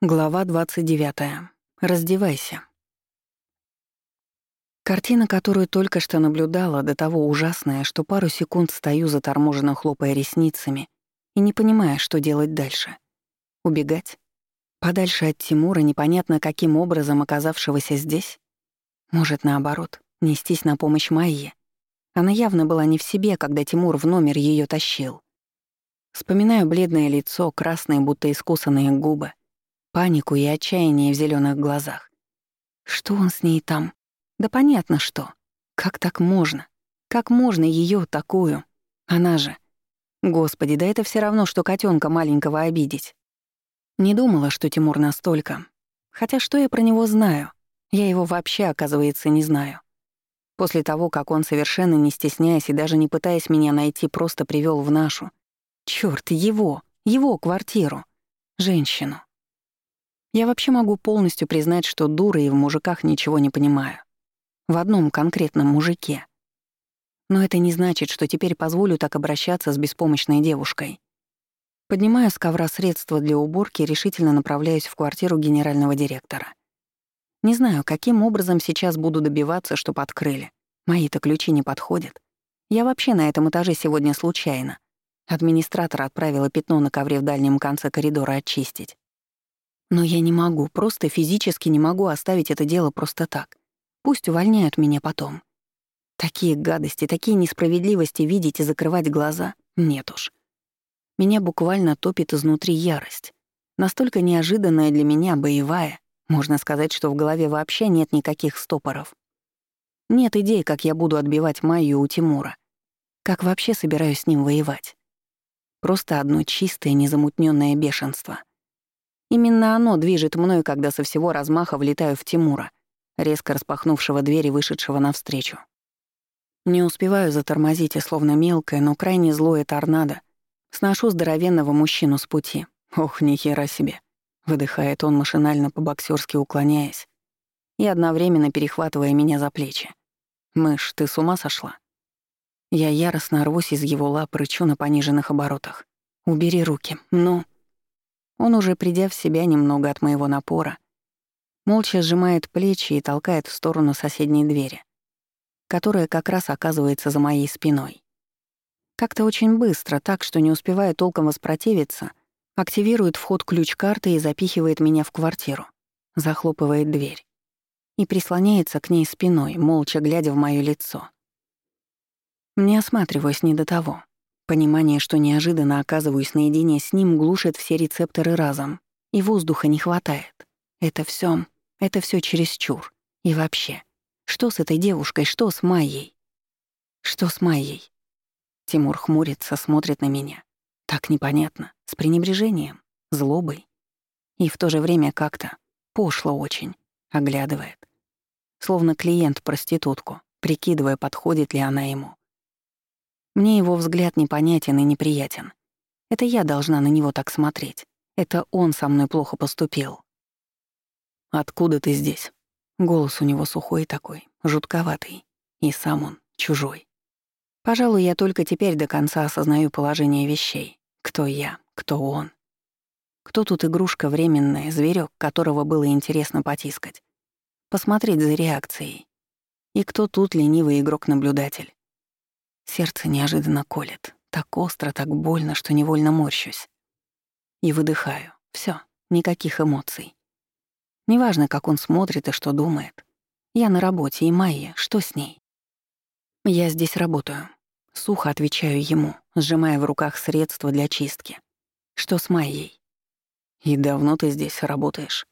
Глава 29. Раздевайся. Картина, которую только что наблюдала, до того ужасная, что пару секунд стою заторможенно хлопая ресницами и не понимая, что делать дальше. Убегать? Подальше от Тимура, непонятно каким образом оказавшегося здесь? Может, наоборот, нестись на помощь Майе? Она явно была не в себе, когда Тимур в номер ее тащил. Вспоминаю бледное лицо, красные, будто искусанные губы, панику и отчаяние в зеленых глазах. Что он с ней там? Да понятно что. Как так можно? Как можно ее такую? Она же... Господи, да это все равно, что котенка маленького обидеть. Не думала, что Тимур настолько. Хотя что я про него знаю? Я его вообще, оказывается, не знаю. После того, как он, совершенно не стесняясь и даже не пытаясь меня найти, просто привел в нашу. Чёрт, его, его квартиру. Женщину. Я вообще могу полностью признать, что дура и в мужиках ничего не понимаю. В одном конкретном мужике. Но это не значит, что теперь позволю так обращаться с беспомощной девушкой. Поднимаю с ковра средства для уборки и решительно направляюсь в квартиру генерального директора. Не знаю, каким образом сейчас буду добиваться, чтобы открыли. Мои-то ключи не подходят. Я вообще на этом этаже сегодня случайно. Администратор отправила пятно на ковре в дальнем конце коридора очистить. Но я не могу, просто физически не могу оставить это дело просто так. Пусть увольняют меня потом. Такие гадости, такие несправедливости видеть и закрывать глаза — нет уж. Меня буквально топит изнутри ярость. Настолько неожиданная для меня, боевая. Можно сказать, что в голове вообще нет никаких стопоров. Нет идей, как я буду отбивать Майю у Тимура. Как вообще собираюсь с ним воевать. Просто одно чистое, незамутненное бешенство. Именно оно движет мной, когда со всего размаха влетаю в Тимура, резко распахнувшего дверь и вышедшего навстречу. Не успеваю затормозить, и словно мелкое, но крайне злое торнадо, сношу здоровенного мужчину с пути. Ох, ни хера себе. Выдыхает он, машинально по-боксерски уклоняясь и одновременно перехватывая меня за плечи. «Мышь, ты с ума сошла?» Я яростно рвусь из его лап, рычу на пониженных оборотах. «Убери руки, ну...» Он уже придя в себя немного от моего напора, молча сжимает плечи и толкает в сторону соседней двери, которая как раз оказывается за моей спиной. Как-то очень быстро, так что не успевая толком воспротивиться, активирует вход ключ-карты и запихивает меня в квартиру, захлопывает дверь и прислоняется к ней спиной, молча глядя в моё лицо. Не осматриваюсь не до того. Понимание, что неожиданно оказываюсь наедине с ним, глушит все рецепторы разом, и воздуха не хватает. Это все, это все чересчур. И вообще, что с этой девушкой, что с Майей? Что с Майей? Тимур хмурится, смотрит на меня. Так непонятно, с пренебрежением, злобой. И в то же время как-то пошло очень, оглядывает. Словно клиент проститутку, прикидывая, подходит ли она ему. Мне его взгляд непонятен и неприятен. Это я должна на него так смотреть. Это он со мной плохо поступил. «Откуда ты здесь?» Голос у него сухой такой, жутковатый. И сам он чужой. Пожалуй, я только теперь до конца осознаю положение вещей. Кто я, кто он. Кто тут игрушка временная, зверек, которого было интересно потискать. Посмотреть за реакцией. И кто тут ленивый игрок-наблюдатель. Сердце неожиданно колет. Так остро, так больно, что невольно морщусь. И выдыхаю. Все, никаких эмоций. Неважно, как он смотрит и что думает. Я на работе, и Майя, что с ней? Я здесь работаю. Сухо отвечаю ему, сжимая в руках средства для чистки. Что с Майей? И давно ты здесь работаешь?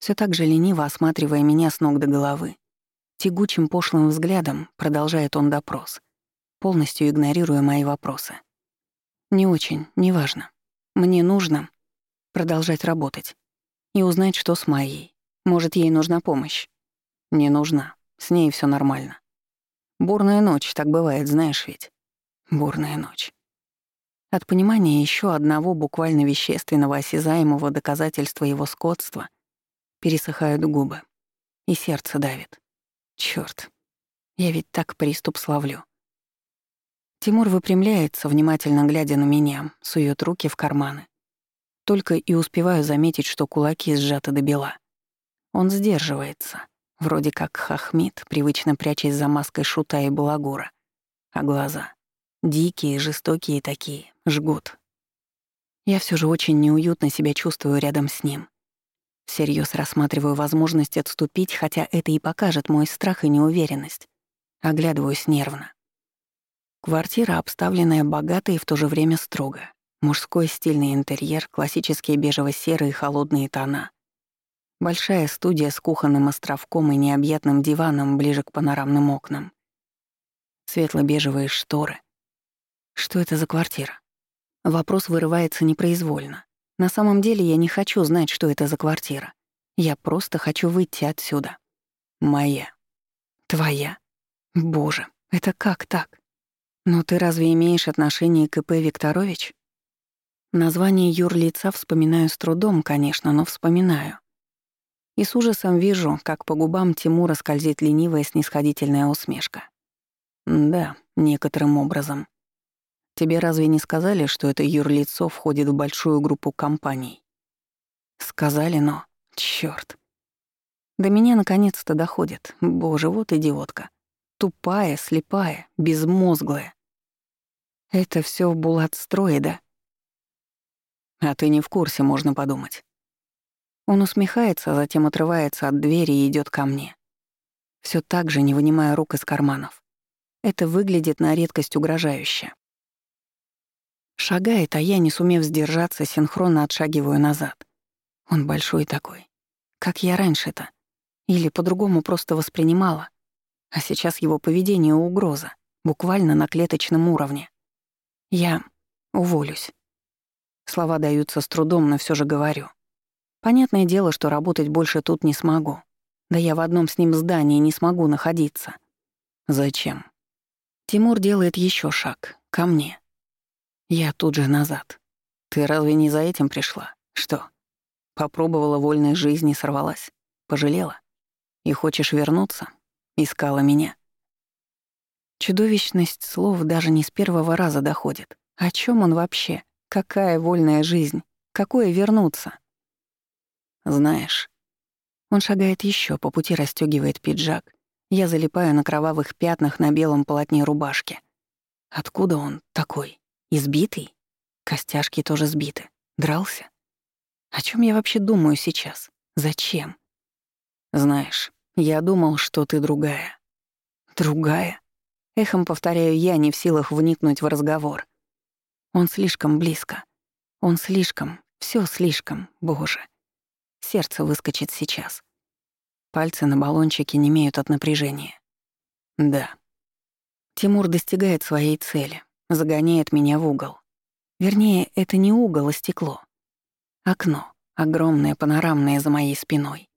Все так же лениво осматривая меня с ног до головы. Тягучим пошлым взглядом продолжает он допрос — полностью игнорируя мои вопросы. «Не очень, неважно. Мне нужно продолжать работать и узнать, что с Майей. Может, ей нужна помощь?» «Не нужна. С ней все нормально. Бурная ночь, так бывает, знаешь ведь?» «Бурная ночь». От понимания еще одного буквально вещественного осязаемого доказательства его скотства пересыхают губы, и сердце давит. Черт, я ведь так приступ славлю. Тимур выпрямляется, внимательно глядя на меня, сует руки в карманы. Только и успеваю заметить, что кулаки сжаты до бела. Он сдерживается, вроде как хохмит, привычно прячась за маской шута и балагура. А глаза — дикие, жестокие такие, жгут. Я все же очень неуютно себя чувствую рядом с ним. Всерьез рассматриваю возможность отступить, хотя это и покажет мой страх и неуверенность. Оглядываюсь нервно. Квартира, обставленная богато и в то же время строго. Мужской стильный интерьер, классические бежево-серые холодные тона. Большая студия с кухонным островком и необъятным диваном ближе к панорамным окнам. Светло-бежевые шторы. Что это за квартира? Вопрос вырывается непроизвольно. На самом деле я не хочу знать, что это за квартира. Я просто хочу выйти отсюда. Моя. Твоя. Боже, это как так? Но ты разве имеешь отношение к ИП Викторович? Название юрлица вспоминаю с трудом, конечно, но вспоминаю. И с ужасом вижу, как по губам Тимура скользит ленивая снисходительная усмешка. Да, некоторым образом. Тебе разве не сказали, что это юрлицо входит в большую группу компаний? Сказали, но... Чёрт. До меня наконец-то доходит. Боже, вот идиотка. Тупая, слепая, безмозглая. Это все в Булат-строе, да? А ты не в курсе, можно подумать. Он усмехается, а затем отрывается от двери и идет ко мне. Все так же, не вынимая рук из карманов. Это выглядит на редкость угрожающе. Шагает, а я, не сумев сдержаться, синхронно отшагиваю назад. Он большой такой. Как я раньше-то. Или по-другому просто воспринимала. А сейчас его поведение — угроза. Буквально на клеточном уровне. Я уволюсь. Слова даются с трудом, но все же говорю. Понятное дело, что работать больше тут не смогу. Да я в одном с ним здании не смогу находиться. Зачем? Тимур делает еще шаг. Ко мне. Я тут же назад. Ты разве не за этим пришла? Что? Попробовала вольной жизни, сорвалась? Пожалела? И хочешь вернуться? Искала меня? Чудовищность слов даже не с первого раза доходит. О чем он вообще? Какая вольная жизнь? Какое вернуться? Знаешь, он шагает еще, по пути расстегивает пиджак. Я залипаю на кровавых пятнах на белом полотне рубашки. Откуда он такой? Избитый? Костяшки тоже сбиты. Дрался? О чем я вообще думаю сейчас? Зачем? Знаешь, я думал, что ты другая. Другая? Эхом повторяю я, не в силах вникнуть в разговор. Он слишком близко. Он слишком, все слишком, боже. Сердце выскочит сейчас. Пальцы на баллончике не имеют от напряжения. Да. Тимур достигает своей цели, загоняет меня в угол. Вернее, это не угол, а стекло. Окно, огромное, панорамное за моей спиной.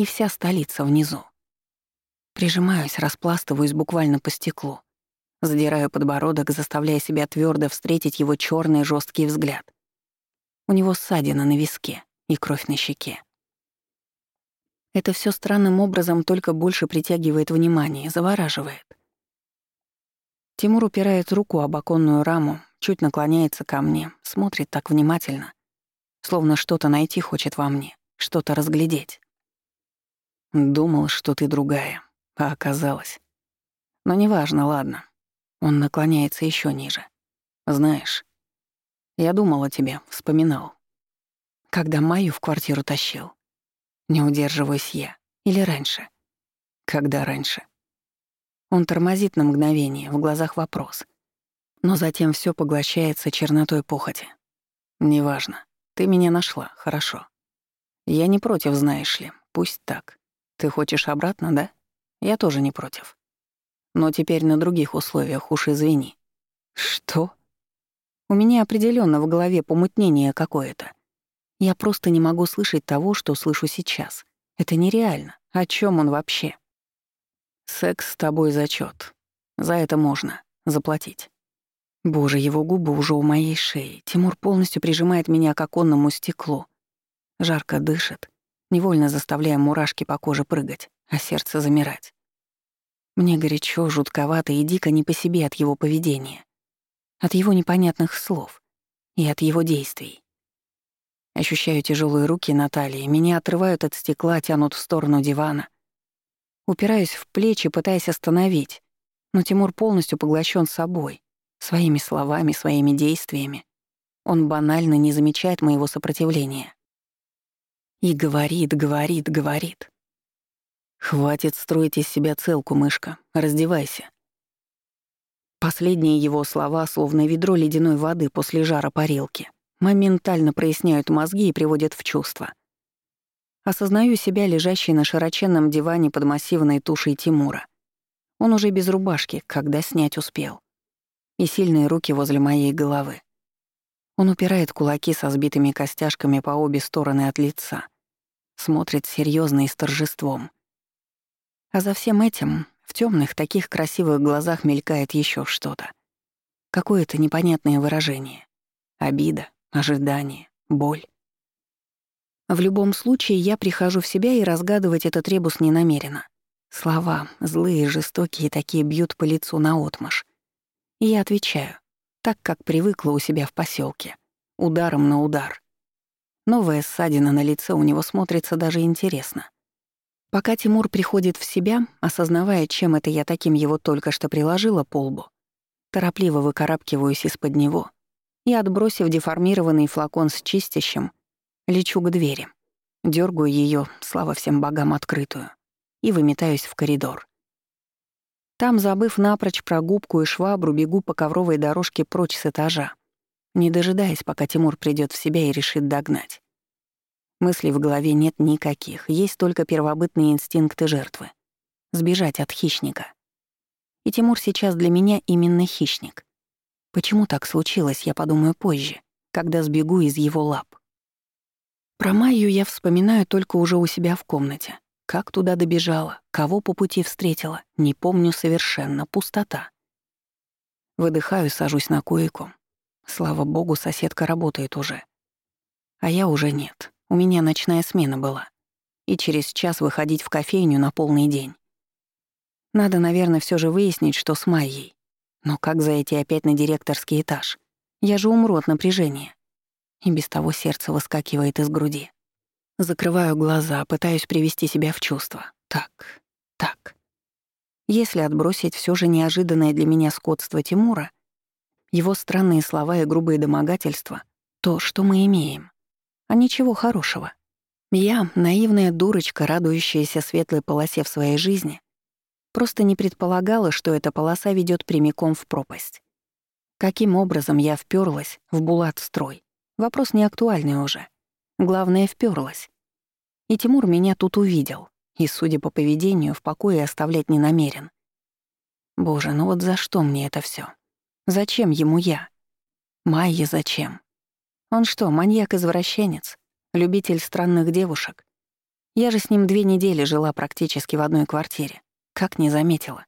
И вся столица внизу. Прижимаюсь, распластываюсь буквально по стеклу. Задираю подбородок, заставляя себя твердо встретить его черный жесткий взгляд. У него ссадина на виске и кровь на щеке. Это все странным образом только больше притягивает внимание, завораживает. Тимур упирает руку об оконную раму, чуть наклоняется ко мне, смотрит так внимательно, словно что-то найти хочет во мне, что-то разглядеть. Думал, что ты другая, а оказалось. Но неважно, ладно. Он наклоняется еще ниже. Знаешь, я думал о тебе, вспоминал. Когда Майю в квартиру тащил. Не удерживаюсь я. Или раньше. Когда раньше. Он тормозит на мгновение, в глазах вопрос. Но затем все поглощается чернотой похоти. Неважно. Ты меня нашла, хорошо. Я не против, знаешь ли. Пусть так. Ты хочешь обратно, да? Я тоже не против. Но теперь на других условиях, уж извини. Что? У меня определенно в голове помутнение какое-то. Я просто не могу слышать того, что слышу сейчас. Это нереально. О чем он вообще? Секс с тобой зачет. За это можно заплатить. Боже, его губы уже у моей шеи. Тимур полностью прижимает меня к оконному стеклу. Жарко дышит, невольно заставляя мурашки по коже прыгать, а сердце замирать. Мне горячо, жутковато и дико не по себе от его поведения, от его непонятных слов и от его действий. Ощущаю тяжелые руки Натальи, меня отрывают от стекла, тянут в сторону дивана. Упираюсь в плечи, пытаясь остановить, но Тимур полностью поглощен собой, своими словами, своими действиями. Он банально не замечает моего сопротивления. И говорит, говорит, говорит. «Хватит строить из себя целку, мышка. Раздевайся». Последние его слова, словно ведро ледяной воды после жара парилки, моментально проясняют мозги и приводят в чувство. Осознаю себя лежащей на широченном диване под массивной тушей Тимура. Он уже без рубашки, когда снять успел. И сильные руки возле моей головы. Он упирает кулаки со сбитыми костяшками по обе стороны от лица. Смотрит серьезно и с торжеством. А за всем этим в темных, таких красивых глазах мелькает еще что-то. Какое-то непонятное выражение. Обида, ожидание, боль. В любом случае, я прихожу в себя и разгадывать этот ребус не намерена. Слова, злые, жестокие, такие бьют по лицу наотмашь. И я отвечаю, так, как привыкла у себя в поселке, ударом на удар. Новая ссадина на лице у него смотрится даже интересно. Пока Тимур приходит в себя, осознавая, чем это я таким его только что приложила по лбу, торопливо выкарабкиваюсь из-под него и, отбросив деформированный флакон с чистящим, лечу к двери, дергаю ее, слава всем богам, открытую, и выметаюсь в коридор. Там, забыв напрочь про губку и швабру, бегу по ковровой дорожке прочь с этажа, не дожидаясь, пока Тимур придет в себя и решит догнать. Мыслей в голове нет никаких, есть только первобытные инстинкты жертвы. Сбежать от хищника. И Тимур сейчас для меня именно хищник. Почему так случилось, я подумаю позже, когда сбегу из его лап. Про Майю я вспоминаю только уже у себя в комнате. Как туда добежала, кого по пути встретила, не помню совершенно, пустота. Выдыхаю, сажусь на койку. Слава богу, соседка работает уже. А я уже нет. У меня ночная смена была. И через час выходить в кофейню на полный день. Надо, наверное, все же выяснить, что с Майей. Но как зайти опять на директорский этаж? Я же умру от напряжения. И без того сердце выскакивает из груди. Закрываю глаза, пытаюсь привести себя в чувство. Так, так. Если отбросить все же неожиданное для меня скотство Тимура, его странные слова и грубые домогательства, то что мы имеем? а ничего хорошего. Я, наивная дурочка, радующаяся светлой полосе в своей жизни, просто не предполагала, что эта полоса ведет прямиком в пропасть. Каким образом я вперлась в Булат-строй? Вопрос не актуальный уже. Главное, вперлась. И Тимур меня тут увидел, и, судя по поведению, в покое оставлять не намерен. Боже, ну вот за что мне это все? Зачем ему я? Майе зачем? Он что, маньяк-извращенец? Любитель странных девушек? Я же с ним две недели жила практически в одной квартире. Как не заметила.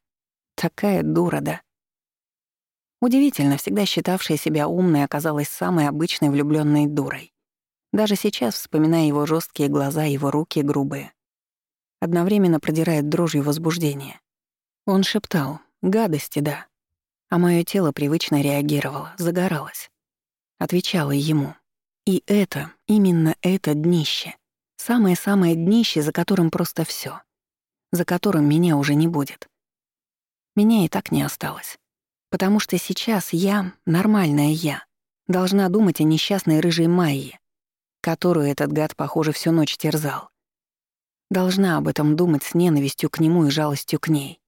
Такая дура, да? Удивительно, всегда считавшая себя умной оказалась самой обычной влюбленной дурой. Даже сейчас, вспоминая его жесткие глаза, его руки грубые. Одновременно продирает дрожью возбуждения. Он шептал «гадости, да». А мое тело привычно реагировало, загоралось отвечала ему. И это, именно это днище. Самое-самое днище, за которым просто все, За которым меня уже не будет. Меня и так не осталось. Потому что сейчас я, нормальная я, должна думать о несчастной рыжей Майе, которую этот гад, похоже, всю ночь терзал. Должна об этом думать с ненавистью к нему и жалостью к ней.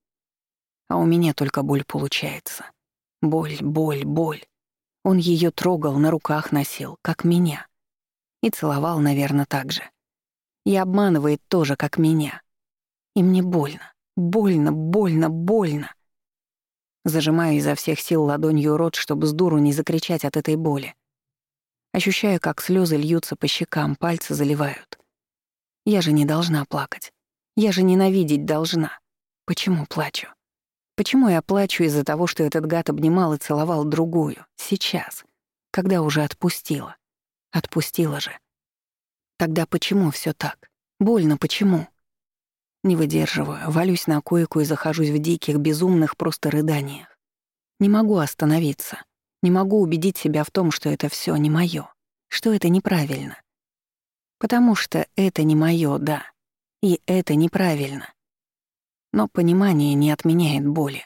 А у меня только боль получается. Боль, боль, боль. Он ее трогал, на руках носил, как меня. И целовал, наверное, так же. И обманывает тоже, как меня. И мне больно, больно, больно, больно. Зажимаю изо всех сил ладонью рот, чтобы с дуру не закричать от этой боли. Ощущаю, как слезы льются по щекам, пальцы заливают. Я же не должна плакать. Я же ненавидеть должна. Почему плачу? Почему я плачу из-за того, что этот гад обнимал и целовал другую, сейчас, когда уже отпустила? Отпустила же. Тогда почему все так? Больно почему? Не выдерживаю, валюсь на койку и захожусь в диких, безумных просто рыданиях. Не могу остановиться. Не могу убедить себя в том, что это все не мое, что это неправильно. Потому что это не моё, да. И это неправильно. Но понимание не отменяет боли.